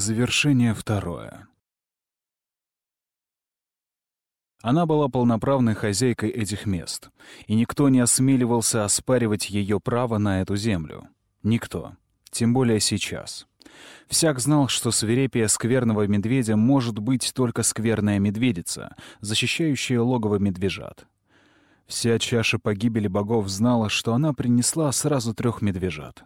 Завершение второе. Она была полноправной хозяйкой этих мест, и никто не осмеливался оспаривать ее право на эту землю. Никто. Тем более сейчас. Всяк знал, что свирепие скверного медведя может быть только скверная медведица, защищающая логово медвежат. Вся чаша погибели богов знала, что она принесла сразу трех медвежат.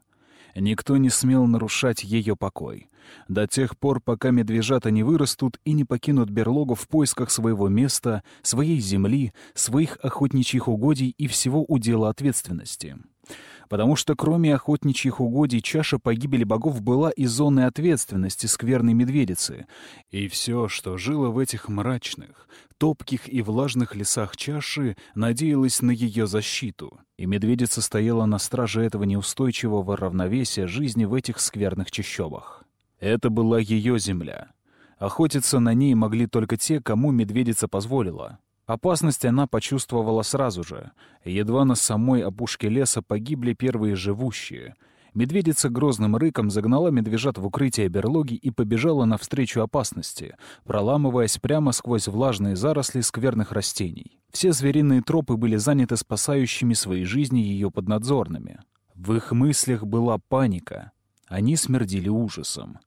Никто не смел нарушать ее покой. До тех пор, пока медвежата не вырастут и не покинут берлогу в поисках своего места, своей земли, своих охотничьих угодий и всего удела ответственности потому что кроме охотничьих угодий чаша погибели богов была и зоной ответственности скверной медведицы, и все, что жило в этих мрачных, топких и влажных лесах чаши, надеялось на ее защиту, и медведица стояла на страже этого неустойчивого равновесия жизни в этих скверных чащобах. Это была ее земля. Охотиться на ней могли только те, кому медведица позволила. Опасность она почувствовала сразу же. Едва на самой опушке леса погибли первые живущие. Медведица грозным рыком загнала медвежат в укрытие берлоги и побежала навстречу опасности, проламываясь прямо сквозь влажные заросли скверных растений. Все звериные тропы были заняты спасающими свои жизни ее поднадзорными. В их мыслях была паника. Они смердили ужасом.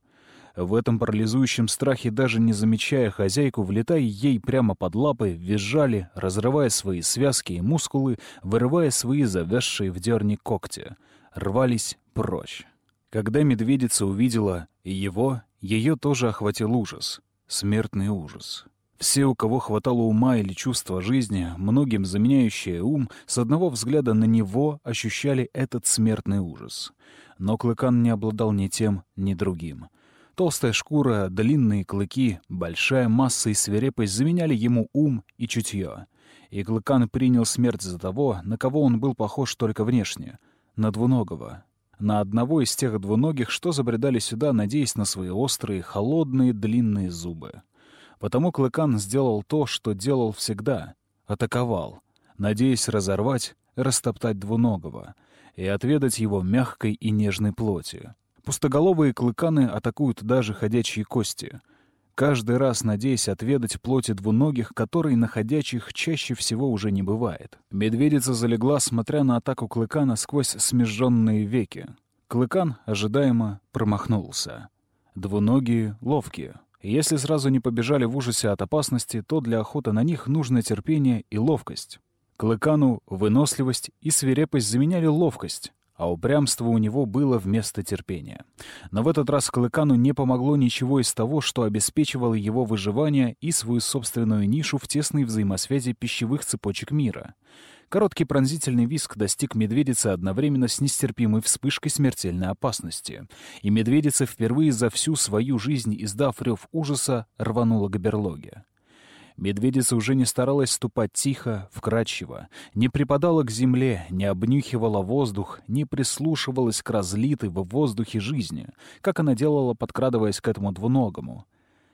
В этом парализующем страхе, даже не замечая хозяйку, влетая ей прямо под лапы, визжали, разрывая свои связки и мускулы, вырывая свои завязшие в дерне когти. Рвались прочь. Когда медведица увидела его, ее тоже охватил ужас. Смертный ужас. Все, у кого хватало ума или чувства жизни, многим заменяющие ум, с одного взгляда на него ощущали этот смертный ужас. Но Клыкан не обладал ни тем, ни другим. Толстая шкура, длинные клыки, большая масса и свирепость заменяли ему ум и чутье. И Клыкан принял смерть за того, на кого он был похож только внешне — на двуногого. На одного из тех двуногих, что забредали сюда, надеясь на свои острые, холодные, длинные зубы. Потому Клыкан сделал то, что делал всегда — атаковал, надеясь разорвать, растоптать двуногого и отведать его мягкой и нежной плоти. Пустоголовые клыканы атакуют даже ходячие кости. Каждый раз надеясь отведать плоти двуногих, которой на ходячих чаще всего уже не бывает. Медведица залегла, смотря на атаку клыкана сквозь смежженные веки. Клыкан, ожидаемо, промахнулся. Двуногие — ловкие. Если сразу не побежали в ужасе от опасности, то для охоты на них нужно терпение и ловкость. Клыкану выносливость и свирепость заменяли ловкость, а упрямство у него было вместо терпения. Но в этот раз Клыкану не помогло ничего из того, что обеспечивало его выживание и свою собственную нишу в тесной взаимосвязи пищевых цепочек мира. Короткий пронзительный виск достиг медведицы одновременно с нестерпимой вспышкой смертельной опасности. И медведица впервые за всю свою жизнь, издав рев ужаса, рванула к берлоге. Медведица уже не старалась ступать тихо, вкрадчиво, не припадала к земле, не обнюхивала воздух, не прислушивалась к разлитой в воздухе жизни, как она делала, подкрадываясь к этому двуногому.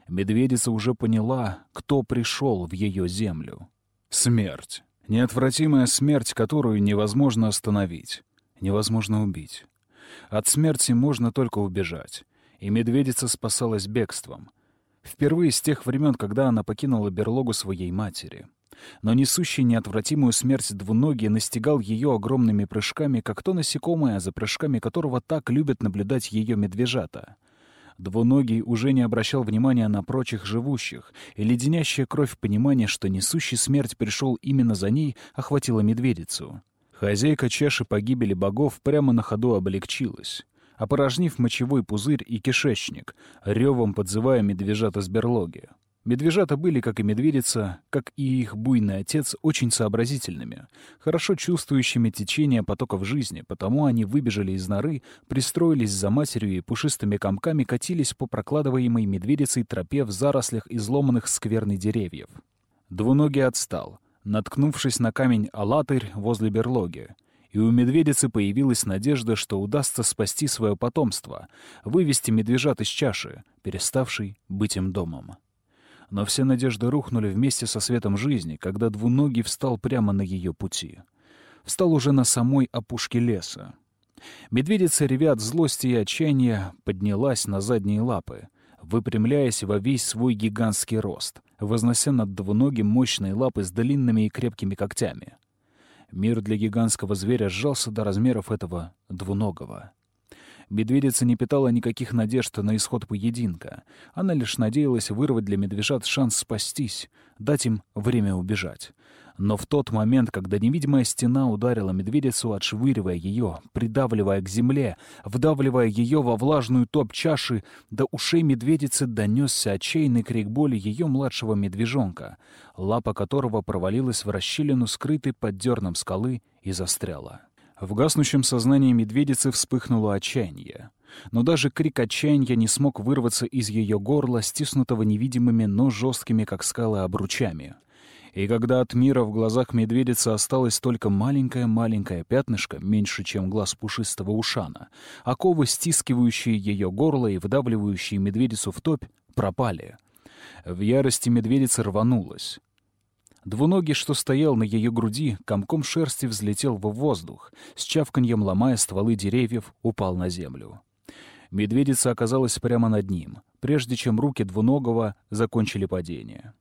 Медведица уже поняла, кто пришел в ее землю. Смерть. Неотвратимая смерть, которую невозможно остановить, невозможно убить. От смерти можно только убежать. И медведица спасалась бегством — Впервые с тех времен, когда она покинула берлогу своей матери. Но несущий неотвратимую смерть двуногий настигал ее огромными прыжками, как то насекомое, за прыжками которого так любят наблюдать ее медвежата. Двуногий уже не обращал внимания на прочих живущих, и леденящая кровь понимания, что несущий смерть пришел именно за ней, охватила медведицу. Хозяйка чаши погибели богов прямо на ходу облегчилась опорожнив мочевой пузырь и кишечник, ревом подзывая медвежат из берлоги. Медвежата были, как и медведица, как и их буйный отец, очень сообразительными, хорошо чувствующими течение потоков жизни, потому они выбежали из норы, пристроились за матерью и пушистыми комками катились по прокладываемой медведицей тропе в зарослях изломанных скверной деревьев. Двуногий отстал, наткнувшись на камень Алатырь возле берлоги, и у медведицы появилась надежда, что удастся спасти свое потомство, вывести медвежат из чаши, переставшей быть им домом. Но все надежды рухнули вместе со светом жизни, когда двуногий встал прямо на ее пути. Встал уже на самой опушке леса. Медведица, ревя от злости и отчаяния, поднялась на задние лапы, выпрямляясь во весь свой гигантский рост, вознося над двуногим мощные лапы с длинными и крепкими когтями. Мир для гигантского зверя сжался до размеров этого двуногого. Медведица не питала никаких надежд на исход поединка. Она лишь надеялась вырвать для медвежат шанс спастись, дать им время убежать. Но в тот момент, когда невидимая стена ударила медведицу, отшвыривая ее, придавливая к земле, вдавливая ее во влажную топ чаши, до ушей медведицы донесся отчаянный крик боли ее младшего медвежонка, лапа которого провалилась в расщелину, скрытой под дерном скалы, и застряла. В гаснущем сознании медведицы вспыхнуло отчаяние. Но даже крик отчаяния не смог вырваться из ее горла, стиснутого невидимыми, но жесткими, как скалы, обручами — и когда от мира в глазах медведицы осталось только маленькое-маленькое пятнышко, меньше, чем глаз пушистого ушана, оковы, стискивающие ее горло и выдавливающие медведицу в топь, пропали. В ярости медведица рванулась. Двуногий, что стоял на ее груди, комком шерсти взлетел в воздух, с чавканьем ломая стволы деревьев, упал на землю. Медведица оказалась прямо над ним, прежде чем руки двуногого закончили падение.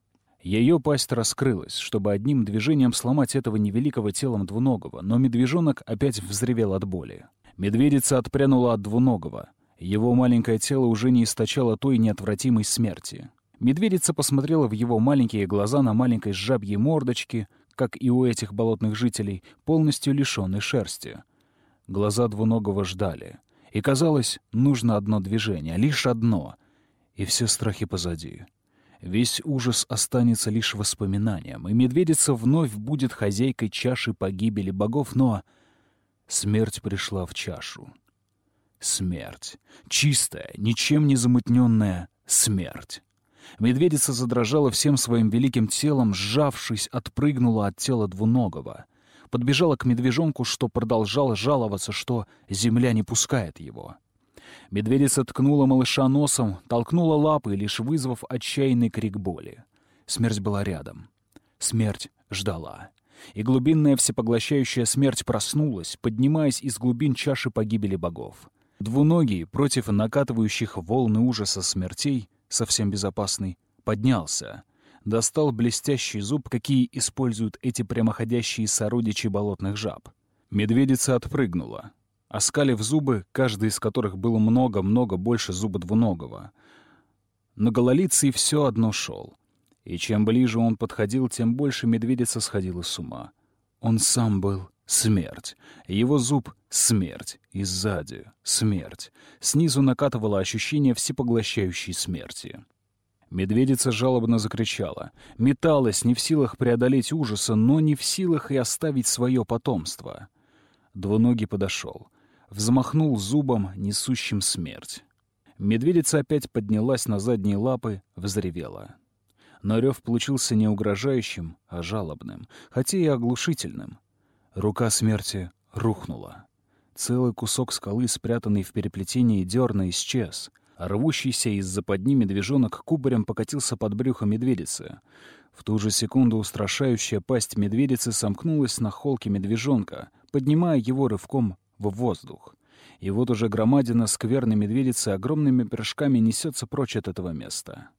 Ее пасть раскрылась, чтобы одним движением сломать этого невеликого телом двуногого, но медвежонок опять взревел от боли. Медведица отпрянула от двуногого. Его маленькое тело уже не источало той неотвратимой смерти. Медведица посмотрела в его маленькие глаза на маленькой жабьей мордочке, как и у этих болотных жителей, полностью лишенной шерсти. Глаза двуногого ждали. И казалось, нужно одно движение, лишь одно. И все страхи позади. Весь ужас останется лишь воспоминанием, и медведица вновь будет хозяйкой чаши погибели богов, но смерть пришла в чашу. Смерть. Чистая, ничем не замутненная смерть. Медведица задрожала всем своим великим телом, сжавшись, отпрыгнула от тела двуногого. Подбежала к медвежонку, что продолжал жаловаться, что земля не пускает его. Медведица ткнула малыша носом, толкнула лапы, лишь вызвав отчаянный крик боли. Смерть была рядом. Смерть ждала. И глубинная всепоглощающая смерть проснулась, поднимаясь из глубин чаши погибели богов. Двуногий, против накатывающих волны ужаса смертей, совсем безопасный, поднялся. Достал блестящий зуб, какие используют эти прямоходящие сородичи болотных жаб. Медведица отпрыгнула. Оскалив зубы, каждый из которых было много-много больше зуба двуногого. Но гололицый все одно шел. И чем ближе он подходил, тем больше медведица сходила с ума. Он сам был смерть. Его зуб — смерть. И сзади — смерть. Снизу накатывало ощущение всепоглощающей смерти. Медведица жалобно закричала. Металась, не в силах преодолеть ужаса, но не в силах и оставить свое потомство. Двуногий подошел взмахнул зубом, несущим смерть. Медведица опять поднялась на задние лапы, взревела. Но рев получился не угрожающим, а жалобным, хотя и оглушительным. Рука смерти рухнула. Целый кусок скалы, спрятанный в переплетении дерна, исчез. А рвущийся из-за под ними медвежонок кубарем покатился под брюхо медведицы. В ту же секунду устрашающая пасть медведицы сомкнулась на холке медвежонка, поднимая его рывком в воздух. И вот уже громадина скверной медведицы огромными прыжками несется прочь от этого места.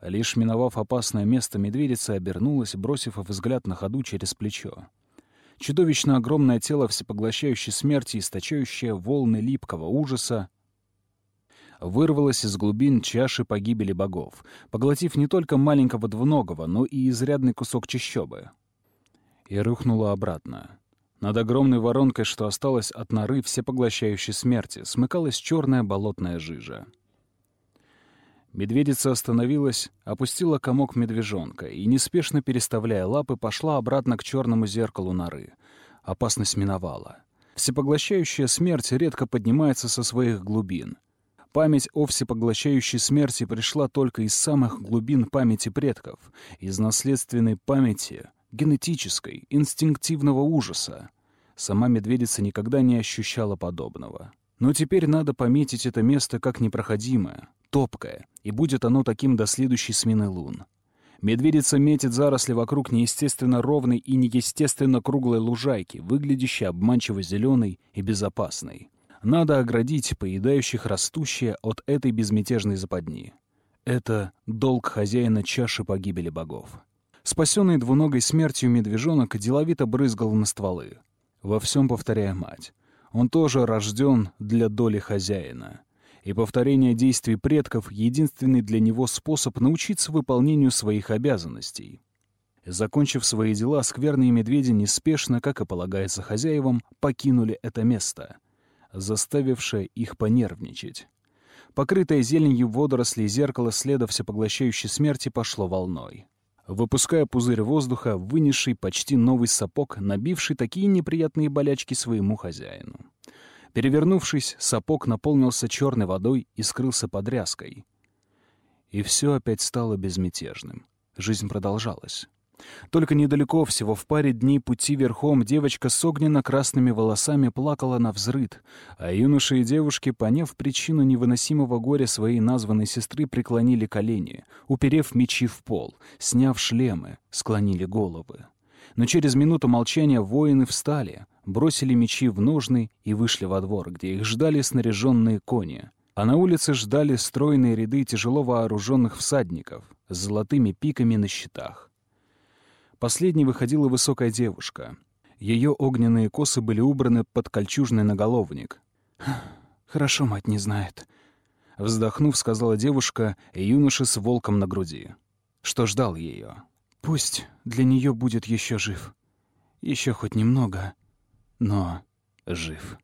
Лишь миновав опасное место, медведица обернулась, бросив взгляд на ходу через плечо. Чудовищно огромное тело всепоглощающей смерти, источающее волны липкого ужаса, вырвалось из глубин чаши погибели богов, поглотив не только маленького двуногого, но и изрядный кусок чащобы. И рухнуло обратно. Над огромной воронкой, что осталось от норы всепоглощающей смерти, смыкалась черная болотная жижа. Медведица остановилась, опустила комок медвежонка и, неспешно переставляя лапы, пошла обратно к черному зеркалу норы. Опасность миновала. Всепоглощающая смерть редко поднимается со своих глубин. Память о всепоглощающей смерти пришла только из самых глубин памяти предков, из наследственной памяти, генетической, инстинктивного ужаса. Сама медведица никогда не ощущала подобного. Но теперь надо пометить это место как непроходимое, топкое, и будет оно таким до следующей смены лун. Медведица метит заросли вокруг неестественно ровной и неестественно круглой лужайки, выглядящей обманчиво зеленой и безопасной. Надо оградить поедающих растущее от этой безмятежной западни. Это долг хозяина чаши погибели богов. Спасенный двуногой смертью медвежонок деловито брызгал на стволы. Во всем повторяя мать. Он тоже рожден для доли хозяина. И повторение действий предков — единственный для него способ научиться выполнению своих обязанностей. Закончив свои дела, скверные медведи неспешно, как и полагается хозяевам, покинули это место, заставившее их понервничать. Покрытое зеленью водоросли зеркало следа всепоглощающей смерти пошло волной выпуская пузырь воздуха, вынесший почти новый сапог, набивший такие неприятные болячки своему хозяину. Перевернувшись, сапог наполнился черной водой и скрылся под ряской. И все опять стало безмятежным. Жизнь продолжалась. Только недалеко, всего в паре дней пути верхом, девочка с огненно-красными волосами плакала на взрыд, а юноши и девушки, поняв причину невыносимого горя своей названной сестры, преклонили колени, уперев мечи в пол, сняв шлемы, склонили головы. Но через минуту молчания воины встали, бросили мечи в ножны и вышли во двор, где их ждали снаряженные кони. А на улице ждали стройные ряды тяжело вооруженных всадников с золотыми пиками на щитах. Последней выходила высокая девушка. Ее огненные косы были убраны под кольчужный наголовник. «Хорошо, мать не знает», — вздохнув, сказала девушка и юноша с волком на груди, что ждал ее. «Пусть для нее будет еще жив. Еще хоть немного, но жив».